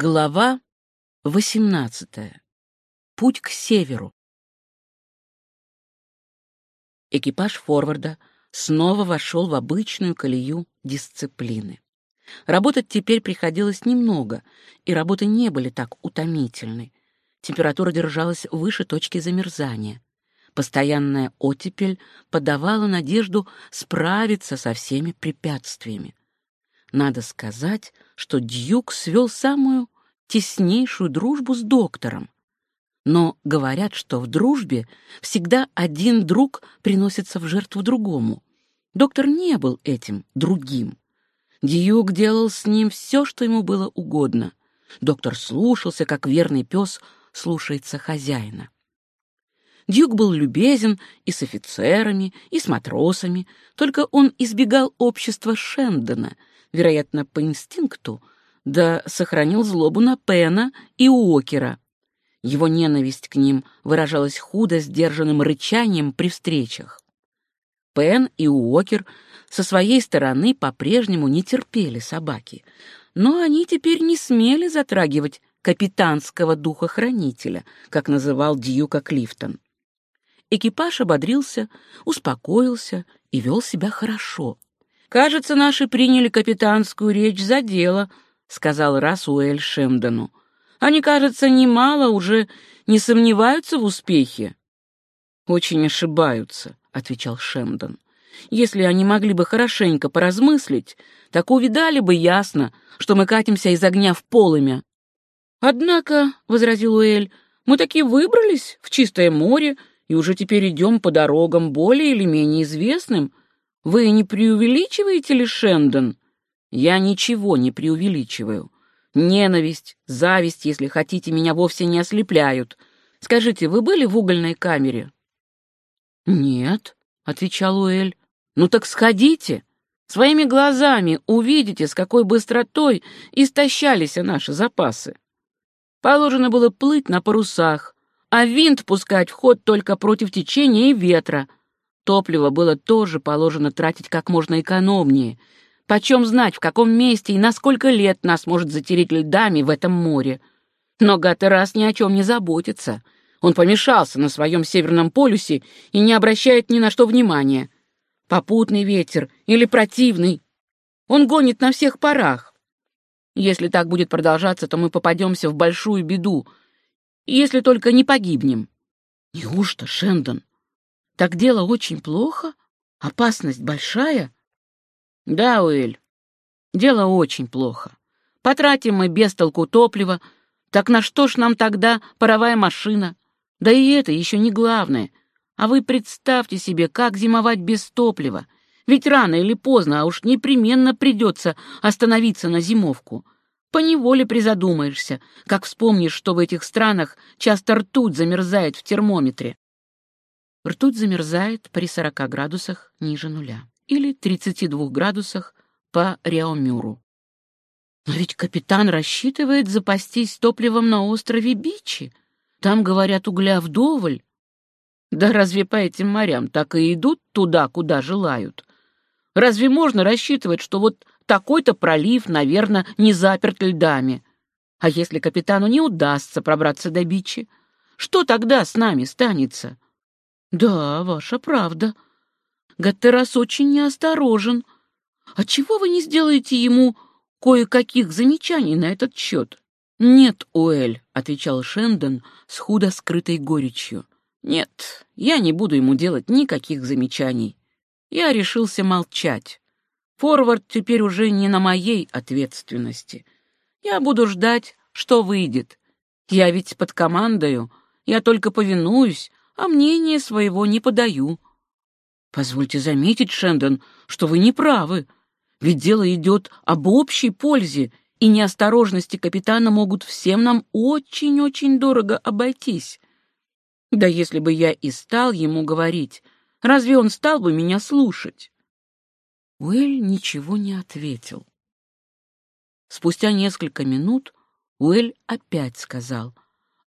Глава 18. Путь к северу. Экипаж форварда снова вошел в обычную колею дисциплины. Работать теперь приходилось немного, и работы не были так утомительны. Температура держалась выше точки замерзания. Постоянная оттепель подавала надежду справиться со всеми препятствиями. Надо сказать, что Дьюк свел самую теснейшую дружбу с доктором. Но говорят, что в дружбе всегда один друг приносится в жертву другому. Доктор не был этим другим. Дьюк делал с ним все, что ему было угодно. Доктор слушался, как верный пес слушается хозяина. Дьюк был любезен и с офицерами, и с матросами, только он избегал общества Шендона — вероятно, по инстинкту, да сохранил злобу на Пена и Уокера. Его ненависть к ним выражалась худо сдержанным рычанием при встречах. Пен и Уокер со своей стороны по-прежнему не терпели собаки, но они теперь не смели затрагивать капитанского духа-хранителя, как называл Дьюка Клифтон. Экипаж ободрился, успокоился и вел себя хорошо. «Кажется, наши приняли капитанскую речь за дело», — сказал Расуэль Шемдону. «Они, кажется, немало уже не сомневаются в успехе». «Очень ошибаются», — отвечал Шемдон. «Если они могли бы хорошенько поразмыслить, так увидали бы ясно, что мы катимся из огня в полымя». «Однако», — возразил Уэль, — «мы таки выбрались в чистое море и уже теперь идем по дорогам более или менее известным, вы не преувеличиваете ли, Шендон? Я ничего не преувеличиваю. Ненависть, зависть, если хотите, меня вовсе не ослепляют. Скажите, вы были в угольной камере? Нет, отвечал Уэль. Ну так сходите. Своими глазами увидите, с какой быстротой истощались наши запасы. Положено было плыть на парусах, а винт пускать в ход только против течения и ветра, Топливо было тоже положено тратить как можно экономнее. Почем знать, в каком месте и на сколько лет нас может затереть льдами в этом море. Но Гатерас ни о чем не заботится. Он помешался на своем северном полюсе и не обращает ни на что внимания. Попутный ветер или противный. Он гонит на всех парах. Если так будет продолжаться, то мы попадемся в большую беду, если только не погибнем. Неужто, Шендон? Так дело очень плохо? Опасность большая? Да, Уэль, дело очень плохо. Потратим мы без толку топливо, так на что ж нам тогда паровая машина? Да и это еще не главное. А вы представьте себе, как зимовать без топлива. Ведь рано или поздно, а уж непременно придется остановиться на зимовку. Поневоле призадумаешься, как вспомнишь, что в этих странах часто ртуть замерзает в термометре. Ртуть замерзает при 40 градусах ниже нуля или 32 градусах по Реомюру. Но ведь капитан рассчитывает запастись топливом на острове Бичи. Там, говорят, угля вдоволь. Да разве по этим морям так и идут туда, куда желают? Разве можно рассчитывать, что вот такой-то пролив, наверное, не заперт льдами? А если капитану не удастся пробраться до Бичи, что тогда с нами станется? Да, ваша правда. Гаттерас очень неосторожен. А чего вы не сделаете ему кое-каких замечаний на этот счет? Нет, Уэль, отвечал Шендон с худо скрытой горечью. Нет, я не буду ему делать никаких замечаний. Я решился молчать. Форвард теперь уже не на моей ответственности. Я буду ждать, что выйдет. Я ведь под командою, я только повинуюсь, а мнение своего не подаю. Позвольте заметить, Шендон, что вы не правы, ведь дело идет об общей пользе, и неосторожности капитана могут всем нам очень-очень дорого обойтись. Да если бы я и стал ему говорить, разве он стал бы меня слушать? Уэль ничего не ответил. Спустя несколько минут Уэль опять сказал,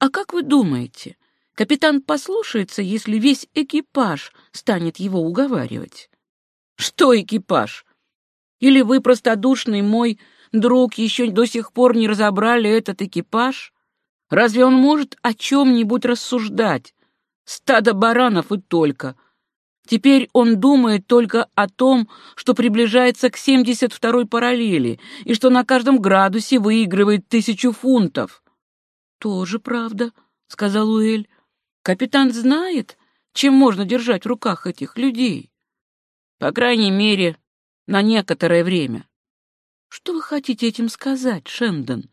«А как вы думаете, Капитан послушается, если весь экипаж станет его уговаривать. Что экипаж? Или вы, простодушный мой друг, еще до сих пор не разобрали этот экипаж? Разве он может о чем-нибудь рассуждать? Стадо баранов и только. Теперь он думает только о том, что приближается к 72-й параллели и что на каждом градусе выигрывает тысячу фунтов. «Тоже правда», — сказал Уэль. «Капитан знает, чем можно держать в руках этих людей. По крайней мере, на некоторое время». «Что вы хотите этим сказать, Шендон?»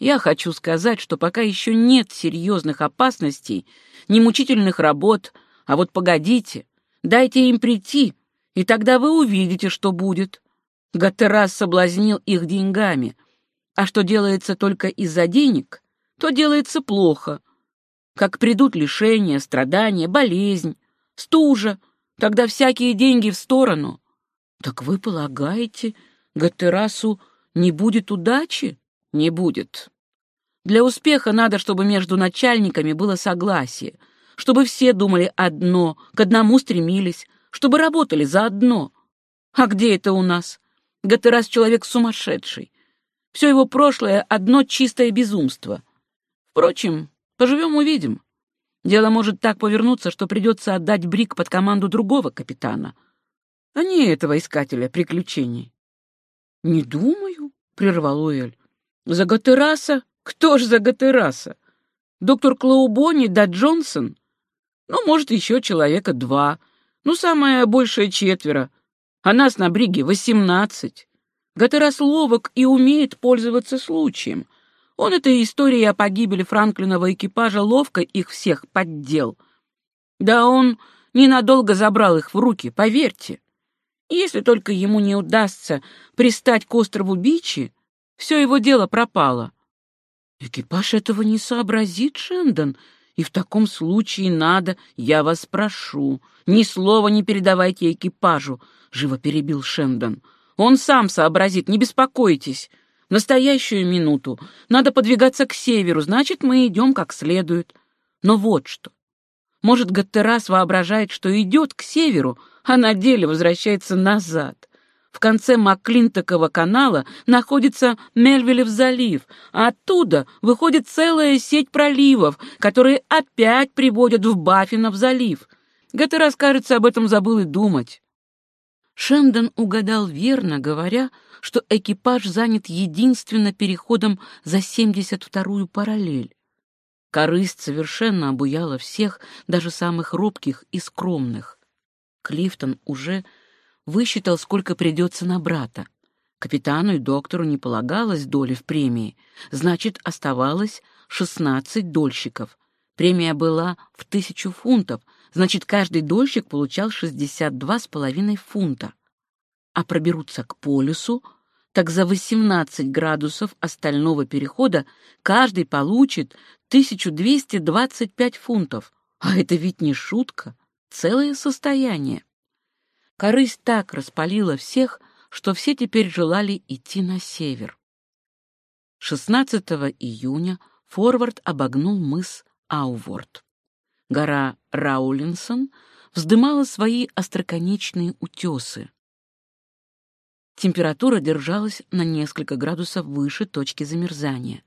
«Я хочу сказать, что пока еще нет серьезных опасностей, ни мучительных работ, а вот погодите, дайте им прийти, и тогда вы увидите, что будет». Гаттерас соблазнил их деньгами, а что делается только из-за денег, то делается плохо. Как придут лишения, страдания, болезнь, стужа, тогда всякие деньги в сторону. Так вы полагаете, Гаттерасу не будет удачи? Не будет. Для успеха надо, чтобы между начальниками было согласие, чтобы все думали одно, к одному стремились, чтобы работали заодно. А где это у нас? Гаттерас человек сумасшедший. Все его прошлое — одно чистое безумство — Впрочем, поживем-увидим. Дело может так повернуться, что придется отдать Брик под команду другого капитана, а не этого искателя приключений. — Не думаю, — прервал Уэль. — За Гатераса? Кто ж за Гатераса? Доктор Клаубони да Джонсон? Ну, может, еще человека два. Ну, самое большее четверо. А нас на Бриге восемнадцать. Гатерас ловок и умеет пользоваться случаем. Он этой историей о погибели Франклиного экипажа ловко их всех поддел. Да он ненадолго забрал их в руки, поверьте. Если только ему не удастся пристать к острову Бичи, все его дело пропало. Экипаж этого не сообразит, Шендон, и в таком случае надо, я вас прошу, ни слова не передавайте экипажу, — живо перебил Шендон. Он сам сообразит, не беспокойтесь настоящую минуту надо подвигаться к северу, значит, мы идем как следует. Но вот что. Может, Гаттерас воображает, что идет к северу, а на деле возвращается назад. В конце Маклинтокового канала находится Мельвилев залив, а оттуда выходит целая сеть проливов, которые опять приводят в Баффинов залив. Гаттерас, кажется, об этом забыл и думать. Шендон угадал верно, говоря, что экипаж занят единственно переходом за 72-ю параллель. Корысть совершенно обуяла всех, даже самых робких и скромных. Клифтон уже высчитал, сколько придется на брата. Капитану и доктору не полагалось доли в премии, значит, оставалось 16 дольщиков. Премия была в тысячу фунтов, значит, каждый дольщик получал 62,5 фунта. А проберутся к полюсу, так за 18 градусов остального перехода каждый получит 1225 фунтов. А это ведь не шутка, целое состояние. Корысть так распалила всех, что все теперь желали идти на север. 16 июня Форвард обогнул мыс Ауворд. Гора Раулинсон вздымала свои остроконечные утесы. Температура держалась на несколько градусов выше точки замерзания.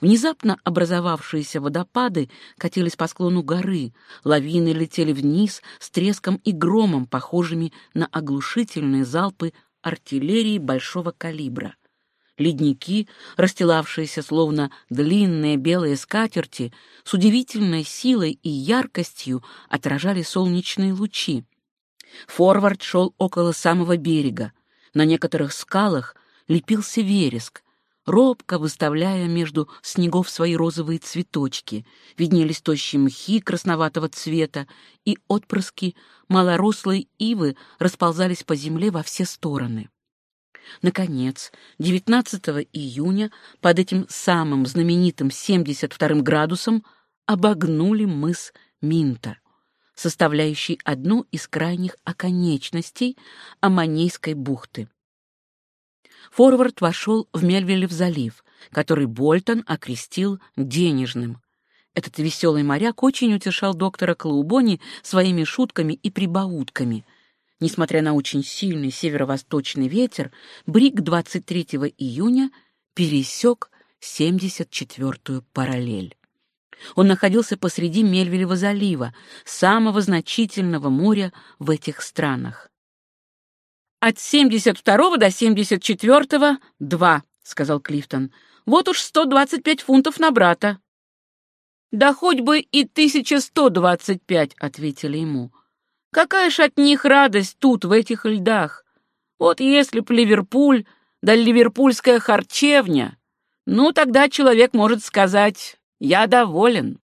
Внезапно образовавшиеся водопады катились по склону горы, лавины летели вниз с треском и громом, похожими на оглушительные залпы артиллерии большого калибра. Ледники, расстилавшиеся словно длинные белые скатерти, с удивительной силой и яркостью отражали солнечные лучи. Форвард шел около самого берега. На некоторых скалах лепился вереск, робко выставляя между снегов свои розовые цветочки, виднелись тощие мхи красноватого цвета, и отпрыски малорослой ивы расползались по земле во все стороны. Наконец, 19 июня под этим самым знаменитым 72 градусом обогнули мыс Минта составляющий одну из крайних оконечностей Аманейской бухты. Форвард вошел в Мельвилев залив, который Больтон окрестил денежным. Этот веселый моряк очень утешал доктора Клаубони своими шутками и прибаутками. Несмотря на очень сильный северо-восточный ветер, Брик 23 июня пересек 74-ю параллель. Он находился посреди Мельвилева залива, самого значительного моря в этих странах. «От 72 до 74 — два», — сказал Клифтон. «Вот уж 125 фунтов на брата». «Да хоть бы и 1125», — ответили ему. «Какая ж от них радость тут, в этих льдах! Вот если б Ливерпуль, да ливерпульская харчевня, ну тогда человек может сказать «я доволен».